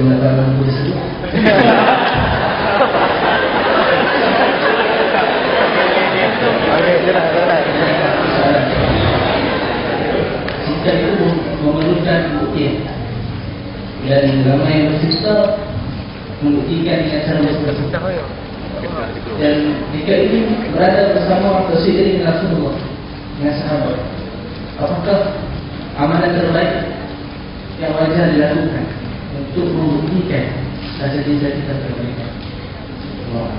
mengatakan lampu tersebut. Cinta itu memerlukan bukti dan ramai yang bercerita membuktikan cara bercerita. Dan jika ini berada bersama atau seiring Rasulullah dengan sahabat, apakah amalan terbaik yang wajar dilakukan untuk membuktikan rasa cinta kita mereka? Allah.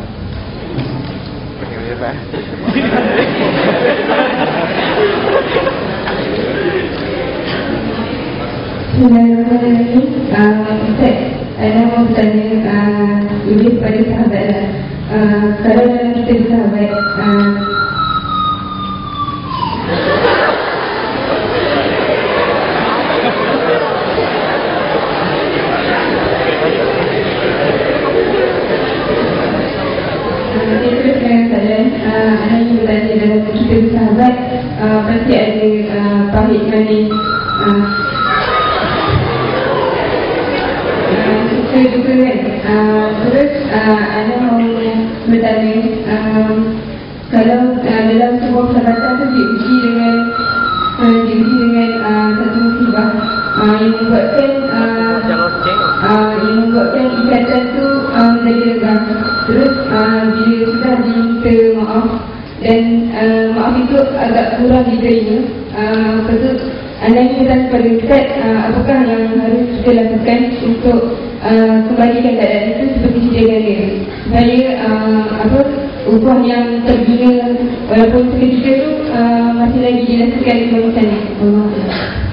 Bismillahirrahmanirrahim. Uh, Ustaz, saya mau bertanya uh, kepada sahabat. Uh, kalau kita bersahabat, uh, pahit manis uh, uh, juga kan uh, Terus uh, Anak mau bertanya um, Kalau uh, dalam sebuah persahabatan tu diuji dengan uh, Diuji dengan uh, satu musibah uh, Yang membuatkan uh, uh, yang membuatkan ikatan tu uh, menjadi renggang. Terus uh, bila sudah diminta maaf dan uh, maaf itu agak kurang diterima, uh, lepas tu anda ingin bertanya kepada Ustaz uh, apakah yang harus kita lakukan untuk uh, kembalikan keadaan itu seperti sedia ganda supaya uh, apa upah yang terbina walaupun seketika tu uh, masih lagi dirasakan kebagusannya. Allah.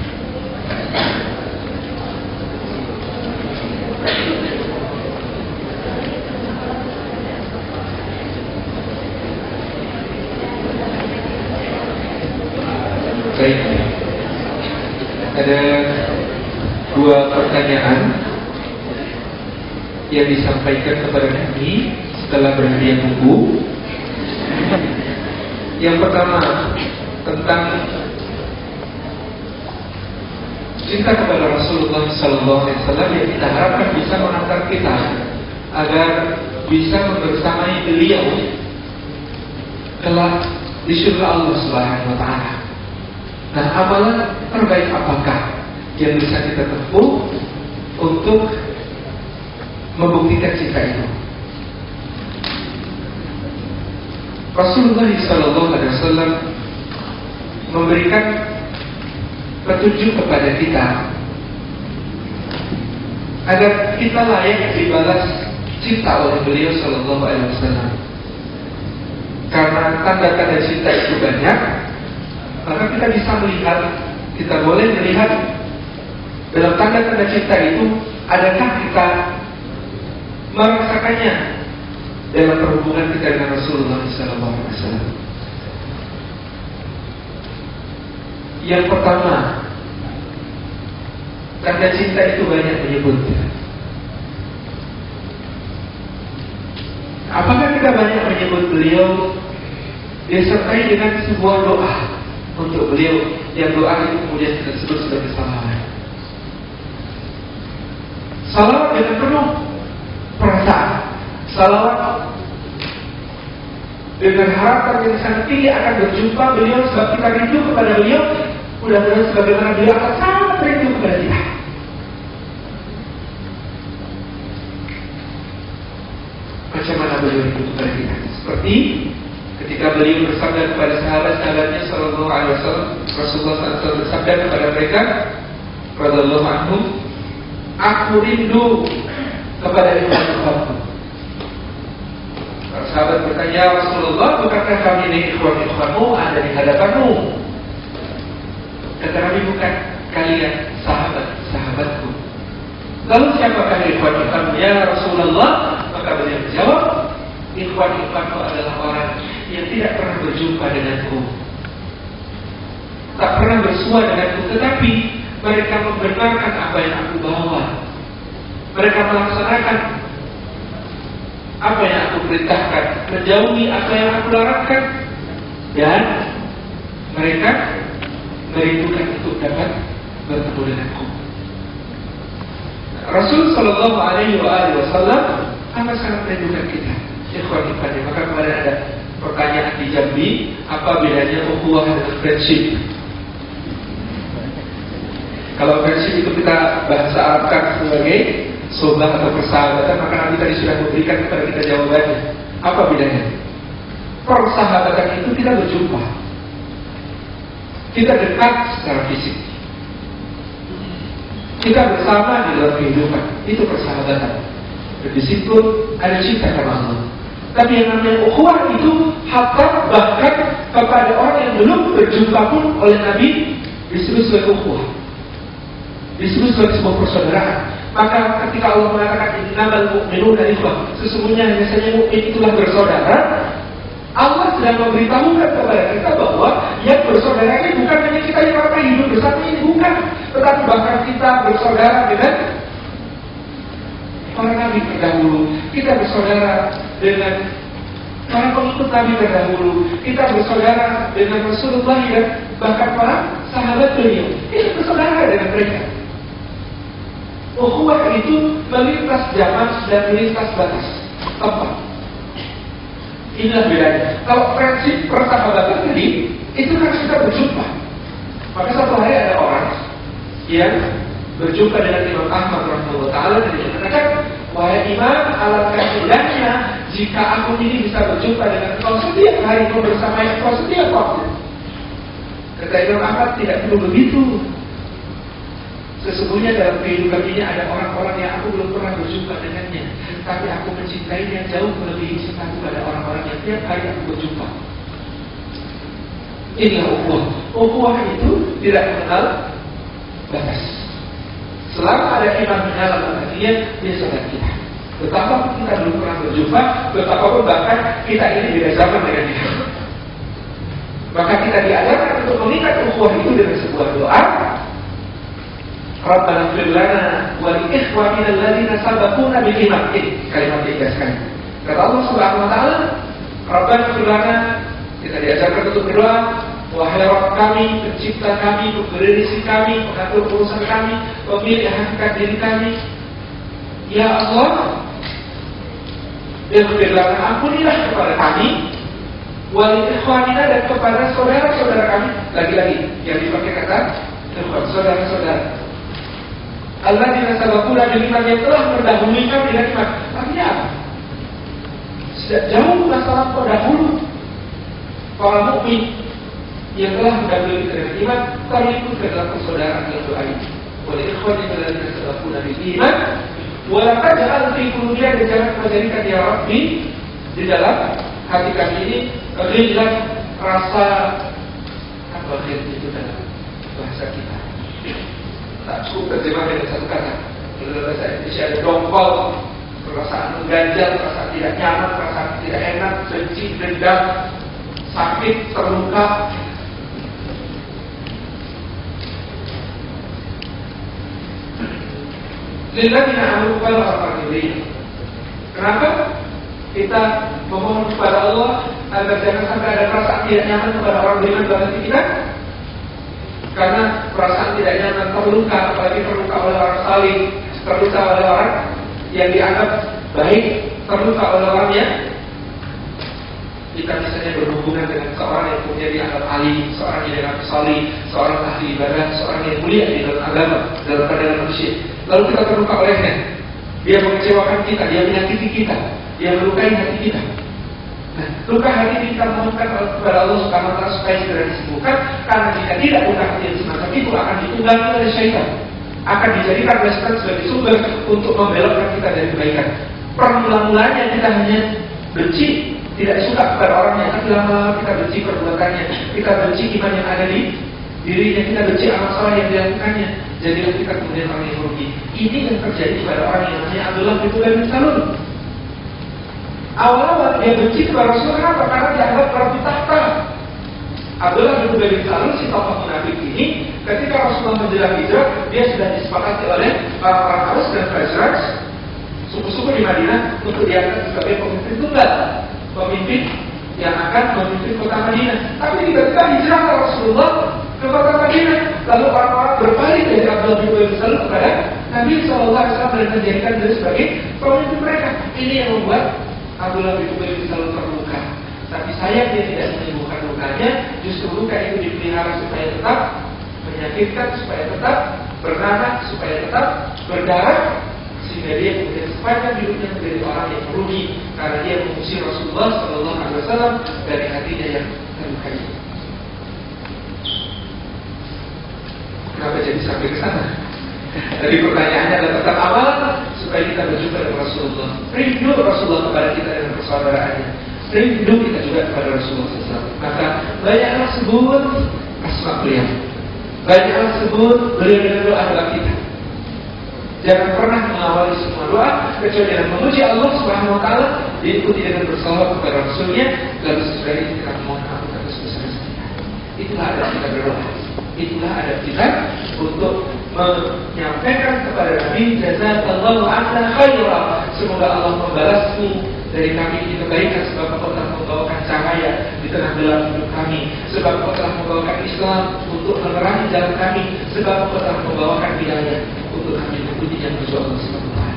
Pertanyaan yang disampaikan kepada kami setelah berhadiah buku. Yang pertama tentang cinta kepada Rasulullah Sallallahu Alaihi Wasallam yang kita harapkan bisa mengantar kita agar bisa membersamai beliau kelak di surga Allah Subhanahu Wa Taala. Nah, amalan terbaik apakah yang bisa kita tempuh untuk membuktikan cinta itu? Rasulullah Sallallahu Alaihi Wasallam memberikan petunjuk kepada kita agar kita layak dibalas cinta oleh beliau Sallallahu Alaihi Wasallam. Karena tanda-tanda cinta itu banyak, maka kita bisa melihat, kita boleh melihat dalam tanda-tanda cinta itu, adakah kita merasakannya dalam perhubungan kita dengan Rasulullah SAW. Yang pertama, tanda cinta itu banyak menyebutnya. Apakah kita banyak menyebut beliau disertai dengan sebuah doa untuk beliau yang doa itu kemudian kita sebut sebagai salawat. Salawat dengan penuh perasaan. Salawat dengan harapan yang sangat tinggi akan berjumpa beliau sebab kita rindu kepada beliau. Mudah-mudahan sebagaimana beliau akan sangat rindu kepada kita. Macam mana beliau rindu kepada kita? Seperti ketika beliau bersabda kepada sahabat-sahabatnya sallallahu alaihi wasallam Rasulullah SAW bersabda kepada mereka radhiyallahu anhum aku rindu kepada ikhwan-ikhwanku Para sahabat bertanya "Ya Rasulullah bukankah kami ini ikhwan-ikhwanmu ada di hadapanmu? Kata Nabi bukan kalian sahabat-sahabatku lalu siapakah ikhwan-ikhwanmu ya Rasulullah? Maka beliau menjawab ikhwan-ikhwanku adalah orang yang tidak pernah berjumpa denganku. Tak pernah bersua denganku, tetapi mereka membenarkan apa yang aku bawa. Mereka melaksanakan apa yang aku perintahkan, menjauhi apa yang aku larangkan, dan mereka merindukan untuk dapat bertemu denganku. Rasul Shallallahu Alaihi Wasallam amat sangat merindukan kita. Ikhwan ikhwan maka kemarin ada pertanyaan di Jambi, apa bedanya ukhuwah dengan friendship? Kalau friendship itu kita bahasa Arabkan sebagai sobat atau persahabatan, maka nanti tadi sudah memberikan kepada kita jawabannya. Apa bedanya? Persahabatan itu kita berjumpa. Kita dekat secara fisik. Kita bersama di dalam kehidupan. Itu persahabatan. Dan di situ ada cinta karena Allah. Tapi yang namanya ukhuwah itu hatta bahkan kepada orang yang belum berjumpa pun oleh Nabi disebut sebagai ukhuwah. Disebut sebagai sebuah persaudaraan. Maka ketika Allah mengatakan innamal mu'minuna ikhwah, sesungguhnya saja mukmin itulah bersaudara, Allah sedang memberitahukan kepada kita bahwa yang bersaudara ini bukan hanya kita yang orang hidup bersama ini bukan, tetapi bahkan kita bersaudara dengan para nabi terdahulu, kita bersaudara dengan para pengikut nabi terdahulu, kita bersaudara dengan Rasulullah dan bahkan para sahabat beliau. Kita bersaudara dengan mereka. Ukhuwah itu melintas zaman dan melintas batas tempat. Inilah bedanya. Kalau prinsip persahabatan tadi itu kan kita berjumpa. Maka satu hari ada orang yang berjumpa dengan Imam Ahmad rahimahullah taala dan dia mengatakan, wahai Imam, alangkah indahnya jika aku ini bisa berjumpa dengan kau setiap hari kau bersama kau setiap waktu. Kata Imam Ahmad tidak perlu begitu. Sesungguhnya dalam kehidupan ini ada orang-orang yang aku belum pernah berjumpa dengannya. Tapi aku mencintainya jauh melebihi cintaku pada orang-orang yang tiap hari aku berjumpa. Inilah ukhuwah. Ukhuwah itu tidak mengenal batas. Selama ada iman mengenal batasnya, dia sangat kita. Betapa kita belum pernah berjumpa, betapa pun bahkan kita ini beda zaman dengan dia. Maka kita diajarkan untuk mengikat ukhuwah itu dengan sebuah doa Rabbana fir lana wa li ikhwanina alladziina sabaquna bil iman. Kalimat yang sekali. Kata Allah Subhanahu wa taala, Rabbana fir lana kita diajarkan untuk berdoa, wahai Rabb kami, pencipta kami, pemberi rezeki kami, pengatur urusan kami, pemilik hakikat diri kami. Ya Allah, Ighfir lana ampunilah kepada kami wali ikhwanina dan kepada saudara-saudara kami lagi-lagi yang dipakai kata saudara-saudara Allah dinasabakuna bil iman yang telah mendahului kami dengan iman. Artinya apa? Sejak jauh lampau dahulu para mukmin yang telah mendahului kita dengan iman terikut ke dalam persaudaraan yang doa ini. Oleh ikhwan yang telah dinasabakuna bil iman, Walaupun jangan fi qulubina dan jangan menjadikan ya Rabbi di dalam hati kami ini ghillah rasa apa itu dalam bahasa kita tak cukup terjemah dengan satu kata. Dalam bahasa Indonesia ada dongkol, perasaan mengganjal, perasaan tidak nyaman, perasaan tidak enak, benci, dendam, sakit, terluka. Lilladzina amanu orang-orang ini. Kenapa? Kita memohon kepada Allah agar jangan sampai ada perasaan tidak nyaman kepada orang beriman dalam kita karena perasaan tidak nyaman terluka, apalagi terluka oleh orang saling, terluka oleh orang yang dianggap baik, terluka oleh orang yang kita misalnya berhubungan dengan seorang yang punya dianggap ahli, seorang yang dianggap salih, seorang ahli ibadah, seorang yang mulia di dalam agama, dalam pandangan manusia. Lalu kita terluka olehnya. Dia mengecewakan kita, dia menyakiti kita, dia melukai hati kita. Nah, luka hati kita mohonkan kepada Allah Subhanahu wa taala supaya segera disembuhkan karena jika tidak luka hati yang semacam itu akan ditunggangi oleh syaitan. Akan dijadikan oleh sebagai sumber untuk membelokkan kita dari kebaikan. Permula-mulanya kita hanya benci, tidak suka kepada orangnya, tapi lama-lama kita benci perbuatannya, kita benci iman yang ada di dirinya, kita benci amal salah yang dilakukannya. Jadilah kita kemudian orang yang rugi. Ini yang terjadi pada orang yang namanya Abdullah bin Ubay bin. Awal-awal dia benci kepada Rasul kenapa? Karena dianggap ratu tahta. Abdullah bin Ubay bin Salul si tokoh munafik ini ketika Rasulullah menjelang hijrah dia sudah disepakati oleh orang-orang Aus dan Khazraj suku-suku di Madinah untuk diangkat sebagai pemimpin tunggal, pemimpin yang akan memimpin kota Madinah. Tapi tiba-tiba hijrah Rasulullah ke kota Madinah. Lalu orang-orang berpaling dari Abdullah bin Ubay bin Salul kepada Nabi Wasallam dan menjadikan dia sebagai pemimpin mereka. Ini yang membuat Abdullah bin Ubay bin Salul terluka. Tapi saya dia tidak menyembuhkan lukanya, justru luka itu dipelihara supaya tetap menyakitkan, supaya tetap bernanah, supaya tetap berdarah, sehingga dia kemudian sepanjang hidupnya menjadi orang yang merugi karena dia mengusir Rasulullah Shallallahu Alaihi Wasallam dari hatinya yang terluka. Kenapa jadi sampai ke sana? Jadi pertanyaannya adalah tetap amal supaya kita berjumpa dengan Rasulullah. Rindu Rasulullah kepada kita dengan persaudaraannya. Rindu kita juga kepada Rasulullah SAW. Maka banyaklah sebut asma beliau. Banyaklah sebut beliau dengan doa doa kita. Jangan pernah mengawali semua doa kecuali dengan memuji Allah Subhanahu Wa Taala diikuti dengan bersalawat kepada Rasulnya lalu sesudah itu kita mohon ampun atas dosa-dosa kita. Itulah ada kita berdoa. Itulah ada kita untuk menyampaikan kepada Nabi jazakallahu anna khaira. Semoga Allah membalasmu dari kami ini kebaikan sebab engkau telah membawakan cahaya di tengah gelap hidup kami. Sebab engkau telah membawakan Islam untuk menerangi jalan kami. Sebab engkau telah membawakan hidayah untuk kami mengikuti yang berjuang Allah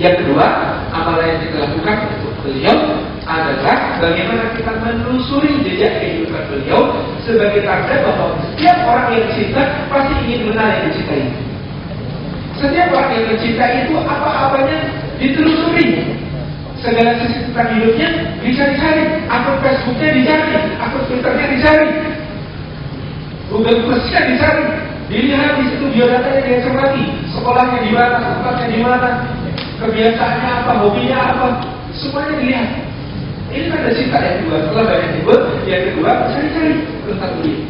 Yang kedua, amalan yang kita lakukan untuk beliau adalah bagaimana kita menelusuri jejak kehidupan beliau sebagai tanda bahwa setiap orang yang cinta pasti ingin mengenal yang dicintai. Setiap orang yang mencintai itu apa-apanya ditelusuri. Segala sisi tentang hidupnya bisa dicari. Akun Facebooknya dicari, akun Twitternya dicari, Google Plusnya dicari. Dilihat di situ biodatanya dia cermati, sekolahnya di mana, tempatnya di mana, kebiasaannya apa, hobinya apa, semuanya dilihat. Ini kan ada yang kedua, setelah banyak disebut, yang kedua cari-cari tentang beliau.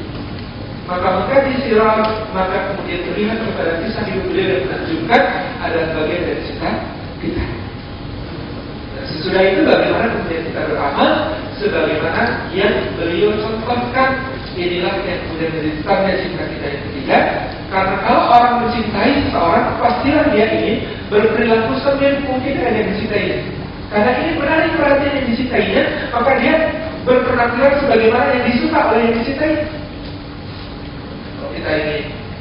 Maka maka disiram, maka kemudian terlihat kepada kisah hidup beliau yang menunjukkan ada bagian dari cinta kita. Dan sesudah itu bagaimana kemudian kita beramal sebagaimana yang beliau contohkan inilah yang kemudian menjadi tanda cinta kita yang ketiga. Karena kalau orang mencintai seseorang, pastilah dia ingin berperilaku semirip mungkin dengan yang dicintainya. Karena ini menarik perhatian yang dicintainya, maka dia berpenampilan sebagaimana yang disuka oleh yang dicintai. Kalau kita ini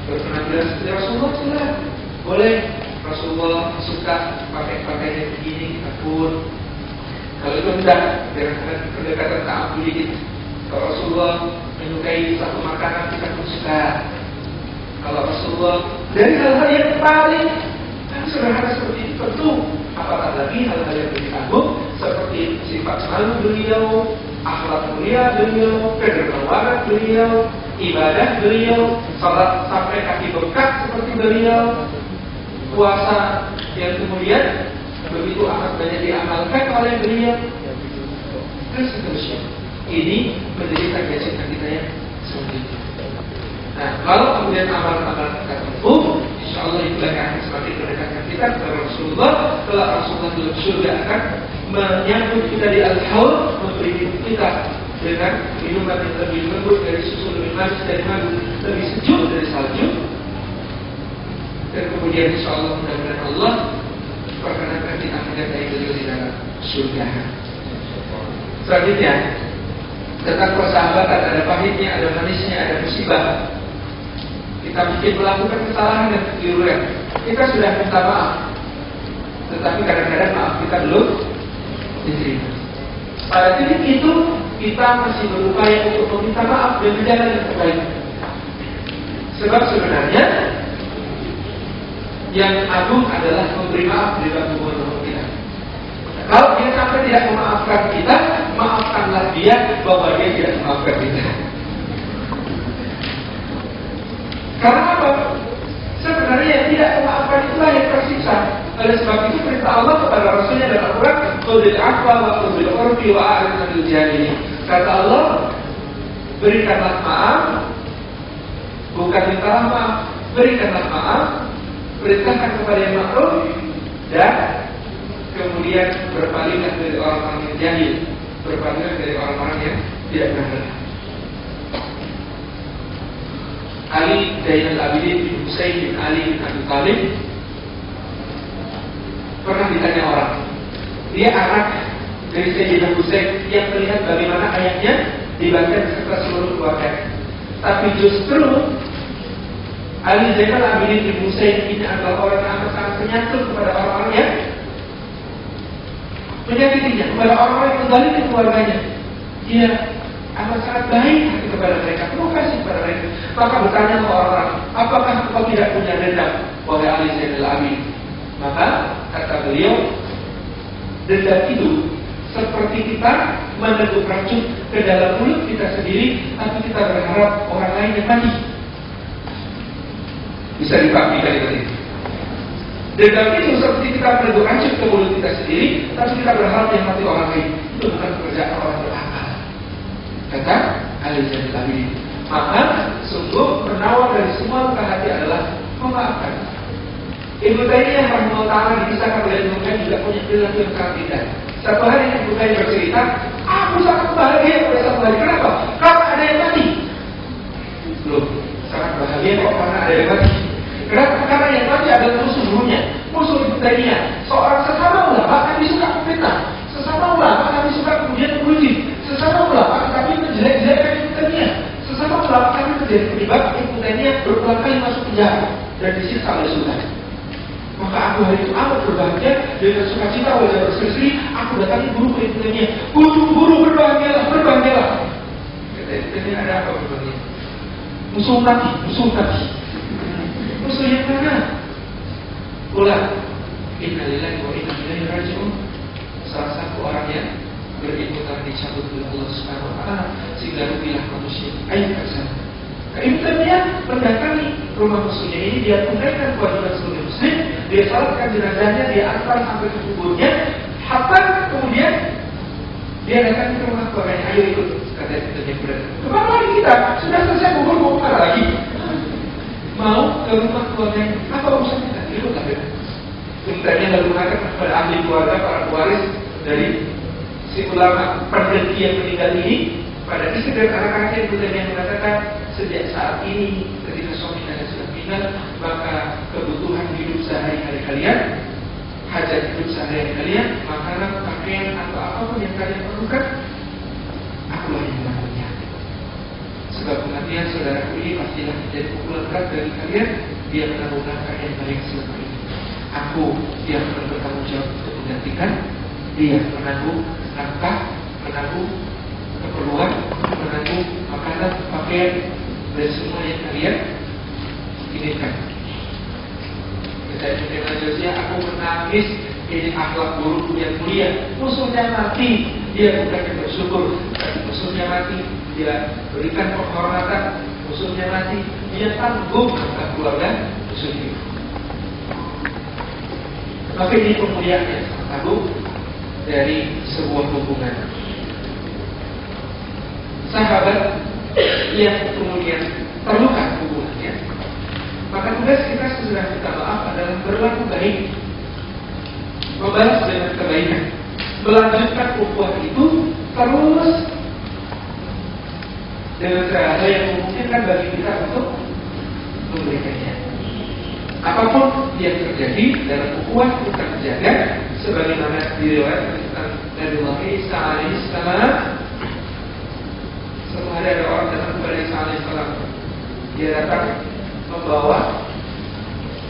berpenampilan seperti Rasulullah, silahkan. Boleh Rasulullah suka pakai pakaian begini, kita pun. Kalau itu tidak, dengan pendekatan tak dikit. Kalau Rasulullah menyukai satu makanan, kita pun suka. Kalau Rasulullah dari hal-hal yang paling sederhana seperti itu tentu apatah lagi hal-hal yang lebih agung seperti sifat malu beliau, akhlak mulia beliau, kedermawanan beliau, ibadah beliau, salat sampai kaki bekas seperti beliau, puasa yang kemudian begitu amat banyak diamalkan oleh beliau dan seterusnya. Ini menjadi cinta kita yang itu. Nah, kalau kemudian amal-amal kita tempuh, insya Allah itu akan semakin mendekatkan kita kepada Rasulullah. Kalau Rasulullah dalam surga akan menyambut kita di al-haul, memberi kita dengan minuman yang lebih lembut dari susu lebih manis dari madu, lebih sejuk dari salju. Dan kemudian insya Allah mudah-mudahan Allah perkenankan kita menyertai beliau di dalam surga. Selanjutnya, tentang persahabatan ada pahitnya, ada manisnya, ada musibah. Kita mungkin melakukan kesalahan dan kekeliruan. Kita sudah minta maaf, tetapi kadang-kadang maaf kita belum diterima. Pada titik itu kita masih berupaya untuk meminta maaf dan berjalan yang terbaik. Sebab sebenarnya yang agung adalah memberi maaf dalam hubungan kita. Kalau dia sampai tidak memaafkan kita, maafkanlah dia bahwa dia tidak memaafkan kita. Karena apa? Sebenarnya yang tidak memaafkan itulah yang tersiksa. Oleh sebab itu perintah Allah kepada Rasulnya dalam Al-Quran, "Qulil afwa wa qulil urfi wa a'rid 'anil jahilin." Kata Allah, berikanlah maaf, bukan mintalah maaf, berikanlah maaf, perintahkan kepada yang makruh dan kemudian berpalinglah dari orang-orang yang jahil, berpalinglah dari orang-orang yang tidak benar. Ali Zainal Abidin bin Husain bin Ali bin Abi Thalib pernah ditanya orang, dia anak dari Sayyidina Husain yang melihat bagaimana ayahnya dibantai beserta seluruh keluarga. Tapi justru Ali Zainal Abidin Ibn Sayyid ini adalah orang yang sangat penyantun kepada orang-orang yang menyakitinya, kepada orang-orang yang ke keluarganya. Dia amat sangat baik kepada mereka, kasih kepada mereka. Maka bertanya ke orang-orang, apakah kau tidak punya dendam, wahai Ali Zainal Abidin? Maka kata beliau, dendam itu seperti kita meneguk racun ke dalam mulut kita sendiri, tapi kita berharap orang lain yang mati. Bisa dipahami kalimat ini. Dendam itu seperti kita meneguk racun ke mulut kita sendiri, tapi kita berharap yang mati orang lain. Itu bukan pekerjaan orang berakal. Kata Ali Zainal Abidin. Maka sungguh penawar dari semua luka hati adalah memaafkan. Ibu Taimiyah rahimahullah taala dikisahkan oleh Ibnu Qayyim juga punya perilaku yang sangat indah. Satu hari Ibu Qayyim bercerita, aku sangat bahagia pada satu hari. Kenapa? Karena ada yang mati. Loh, sangat bahagia kok karena ada yang mati. Kenapa? Karena yang mati adalah musuh dulunya. Musuh Ibu Taimiyah. Seorang sesama ulama kami suka fitnah. Sesama ulama kami suka kemudian memuji. Sesama ulama kami menjelek-jelekkan Ibu Taimiyah. Sesama menjadi penyebab Ibu Taimiyah berulang kali masuk penjara dan disiksa oleh sultan. Maka aku hari itu amat berbahagia dengan sukacita wajah berseri-seri. Aku datangi guru ke ibunya. Guru, guru berbahagialah, berbahagialah. Kata ada apa berbahagia? Musuh mati, musuh mati. Musuh yang mana? Ulang. Innalillahi wa inna ilaihi raji'un. Salah satu orang yang berilmu telah dicabut oleh Allah Subhanahu wa taala sehingga rugilah manusia. Ayo ke sana. Ibu Taimiyah mendatangi rumah musuhnya ini, dia tunaikan kewajiban sebagai muslim, dia salatkan jenazahnya, dia antar sampai ke kuburnya, hatta kemudian dia datang ke rumah keluarganya, ayo ikut, kata Taimiyah kepada Ke mana lagi kita? Sudah selesai kubur, mau ke mana lagi? Mau ke rumah keluarganya, apa urusan kita? Ikut Ibu Taimiyah lalu mengatakan kepada ahli keluarga, para pewaris dari si ulama pendaki yang meninggal ini, pada istri dan anak-anaknya Ibu Taimiyah mengatakan sejak saat ini ketika suami kalian sudah meninggal maka kebutuhan hidup sehari-hari kalian hajat hidup sehari-hari kalian makanan, pakaian atau apa pun yang kalian perlukan akulah yang menanggung sebab kematian saudaraku ini pastilah menjadi pukulan berat bagi kalian dia menanggung nafkah yang baik selama ini. Aku yang akan bertanggung jawab untuk menggantikan dia menanggung nafkah menanggung keperluan menanggung makanan, pakaian dan semua yang kalian inginkan. Saya juga Josia, aku menangis ini akhlak buruk yang mulia. Musuhnya mati, dia bukan yang bersyukur, tapi musuhnya mati, dia berikan penghormatan. Musuhnya mati, dia tanggung akan keluarga musuhnya. Maka ini kemuliaan yang sangat agung dari sebuah hubungan sahabat yang kemudian terluka hubungannya, maka tugas kita sesudah kita maaf adalah berlaku baik, membalas dengan kebaikan, melanjutkan ukhuwah itu terus. Dengan cara yang memungkinkan bagi kita untuk memberikannya. Apa pun yang terjadi dalam ukhuwah kita menjaga sebagaimana diriwayatkan tentang Nabi Isa alaihissalam Suatu hari ada orang datang kepada Isa alaihissalam. Dia datang membawa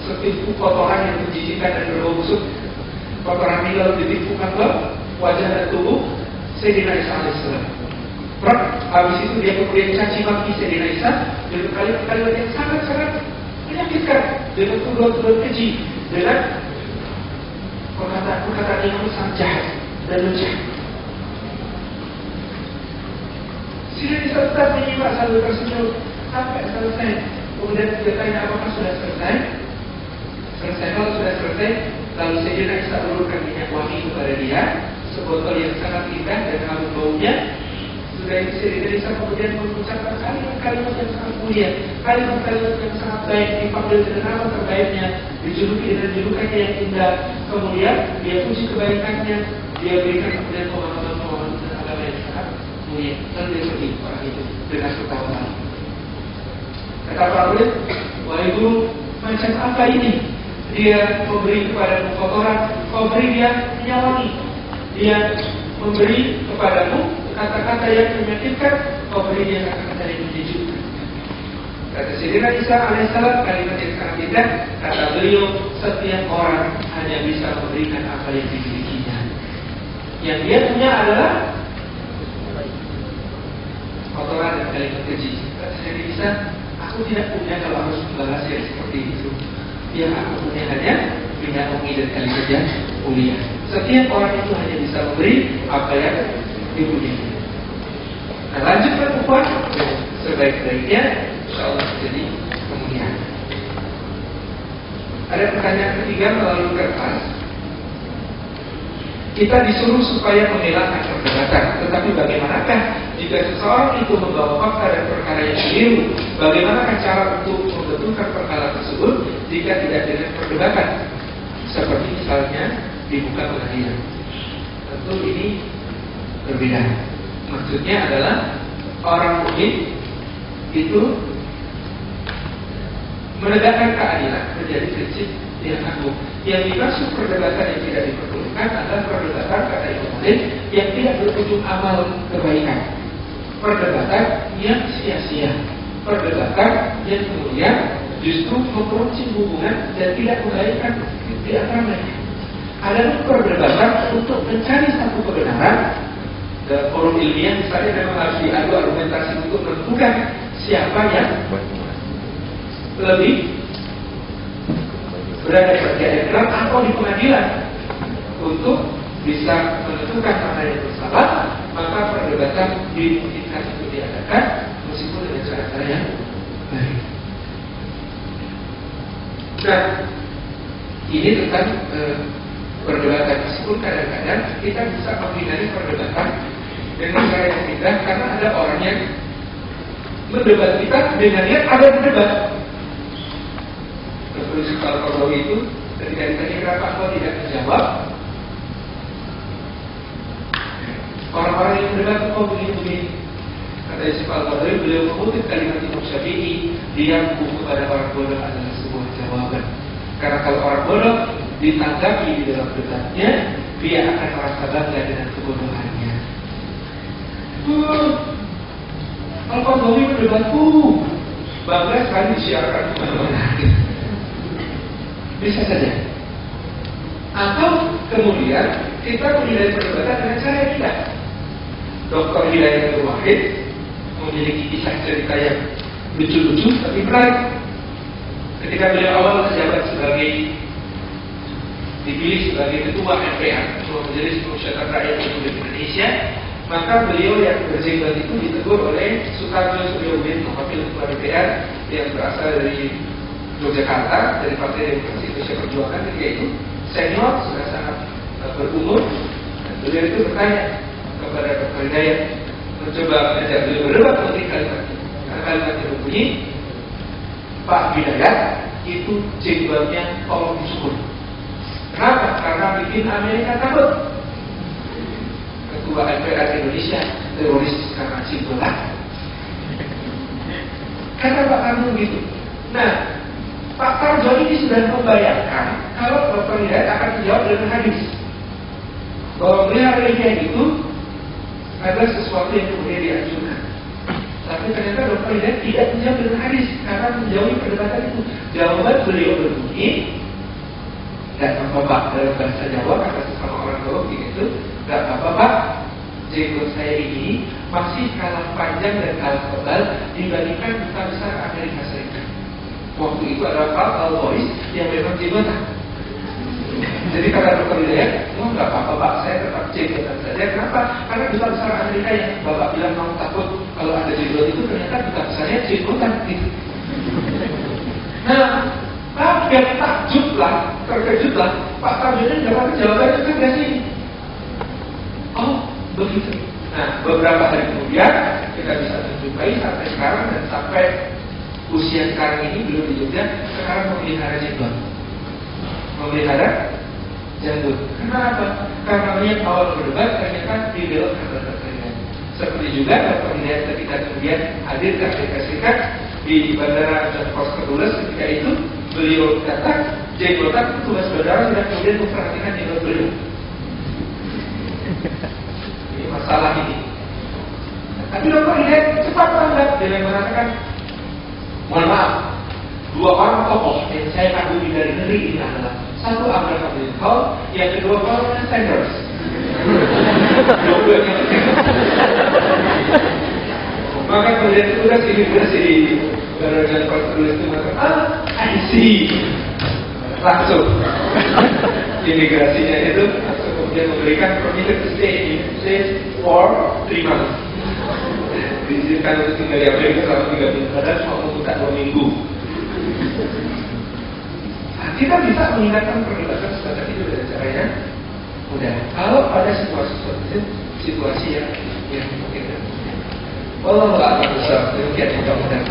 setipu kotoran yang menjijikan dan berbau. Kotoran ini lalu ditipukan ke wajah dan tubuh Sayyidina Isa alaihissalam. Prak, habis itu dia kemudian caci maki Sayyidina Isa dengan kalimat-kalimat yang sangat-sangat menyakitkan dengan tuduhan-tuduhan keji dengan perkataan-perkataan yang sangat jahat dan menjahat. Sini bisa tetap menyimak sambil tersenyum sampai selesai. Kemudian dia tanya apakah sudah selesai? Selesai kalau sudah selesai, lalu Sayyidina Isa ulurkan minyak wangi kepada dia, sebotol yang sangat indah dan harum baunya. Sudah Sayyidina Isa kemudian mengucapkan kalimat-kalimat yang sangat mulia, kalimat-kalimat yang sangat baik, dipanggil dengan nama terbaiknya, dijuluki dengan julukannya yang indah. Kemudian dia puji kebaikannya, dia berikan kemudian pemahaman-pemahaman tentang agama yang sangat mulia. Lalu dia pergi dengan ketawa. Kata wahai guru, macam apa ini? Dia memberi kepada kotoran, kau beri dia menyawangi. Dia memberi kepadamu kata-kata yang menyakitkan, kau beri dia kata-kata yang menjejukkan. Kata Sayyidina Isa alaihissalam kalimat yang sangat indah. Kata beliau, setiap orang hanya bisa memberikan apa yang dimilikinya. Yang dia punya adalah kalimat keji. Kata Sayyidina Isa, aku tidak punya kalau harus membalas yang seperti itu. Yang aku punya hanya punya ungi dan kalimat yang mulia. Setiap orang itu hanya bisa memberi apa yang dipunyai. Nah lanjut ke ukhuwah sebaik-baiknya insya Allah jadi kemuliaan. Ada pertanyaan ketiga melalui kertas. Kita disuruh supaya mengelakkan perdebatan, tetapi bagaimanakah jika seseorang itu membawa fakta dan perkara yang keliru? Bagaimanakah cara untuk membetulkan perkara tersebut jika tidak dengan perdebatan? Seperti misalnya dibuka pengadilan. Tentu ini berbeda. Maksudnya adalah orang mukmin itu menegakkan keadilan menjadi prinsip yang agung. Yang dimaksud perdebatan yang tidak diperlukan adalah perdebatan kata Imam yang tidak berujung amal kebaikan. Perdebatan yang sia-sia. Perdebatan yang kemudian justru memperuncing hubungan dan tidak membaikkan di antara mereka. Ada perdebatan untuk mencari satu kebenaran dalam forum ilmiah misalnya memang harus diadu argumentasi untuk menentukan siapa yang lebih berada bagian Islam atau di pengadilan untuk bisa menentukan mana yang bersalah maka perdebatan dimungkinkan untuk diadakan meskipun dengan cara-cara yang baik. Nah, ini tentang eh, perdebatan meskipun kadang-kadang kita bisa menghindari perdebatan dengan cara yang tidak karena ada orang yang mendebat kita dengan niat ada berdebat. Seperti kalau itu ketika ditanya kenapa kau tidak menjawab, orang-orang yang berdebat oh begini begini. Kata Yusuf al beliau mengutip kalimat Imam Syafi'i, diamku kepada orang bodoh adalah sebuah jawaban. Karena kalau orang bodoh ditanggapi di dalam debatnya, dia akan merasa bangga dengan kebodohannya. Al-Qadhawi berdebatku bangga sekali disiarkan. Bisa saja. Atau kemudian kita menghindari perdebatan dengan cara yang tidak. Dokter Hidayat Wahid memiliki kisah cerita yang lucu-lucu tapi menarik. Ketika beliau awal menjabat sebagai dipilih sebagai ketua MPR, Ketua Majelis Pemusyawaratan Rakyat Republik Indonesia, maka beliau yang berjenggot itu ditegur oleh Soekarno Suryodin, wakil ketua DPR yang berasal dari Yogyakarta dari Partai Demokrasi Indonesia Perjuangan ketika itu senior sudah sangat uh, berumur dan beliau itu bertanya kepada Dr. Hidayat mencoba mengajak beliau berdebat mengenai kalimat karena kalimat itu Pak Hidayat itu jenggotnya tolong disyukur kenapa? karena bikin Amerika takut ketua MPR Indonesia teroris karena jenggotan kata Pak Karno gitu nah Pak Tarjo ini sudah membayangkan kalau Dr. Hidayat akan menjawab dengan hadis bahwa melihara religian itu adalah sesuatu yang kemudian diajukan. Tapi ternyata Dr. Hidayat tidak menjawab dengan hadis karena menjauhi perdebatan itu. Jawaban beliau berbunyi dan apa Pak dalam bahasa Jawa kata sesama orang Jawa begitu, tidak apa Pak, jenggot saya ini masih kalah panjang dan kalah tebal dibandingkan duta besar Amerika Serikat. Waktu itu ada Pak Al-Boris yang memang jenggotan. Jadi kata dokter Hidayat, oh nggak apa-apa Pak, saya tetap jenggotan saja. Kenapa? Karena duta besar Amerika yang Bapak bilang mau takut kalau ada jenggot itu ternyata duta besarnya jenggotan gitu. Nah, kaget takjub lah, terkejut lah. Pak Tarjono dapat jawabannya kan dari sini. Oh, begitu. Nah, beberapa hari kemudian kita bisa menjumpai sampai sekarang dan sampai usia sekarang ini belum di Jogja, sekarang memelihara jenggot. Memelihara jenggot. Kenapa? Karena melihat awal berdebat ternyata dibelokkan pada kalian. Seperti juga Bapak Hidayat ketika kemudian hadir ke Amerika Serikat di Bandara John Foster Dulles ketika itu beliau datang jenggotan tugas saudara sudah kemudian memperhatikan jenggot beliau. Ini masalah ini. Tapi Bapak Hidayat cepat tanggap mengatakan Mohon maaf, dua orang tokoh yang saya kagumi dari negeri ini adalah satu Abraham Lincoln, yang kedua Colonel Sanders. Maka kemudian tugas imigrasi di Badan Konstitusi itu mengatakan, ah, I see. Langsung imigrasinya itu kemudian memberikan permission to stay in place for three months. Diizinkan untuk tinggal di Amerika selama tiga minggu, padahal cuma membuka dua minggu. Nah, kita bisa mengingatkan perlintasan standar itu dengan cara yang mudah. Kalau ada situasi seperti itu, situasi yang yang mungkin. Allah nggak akan besar, demikian mudah-mudahan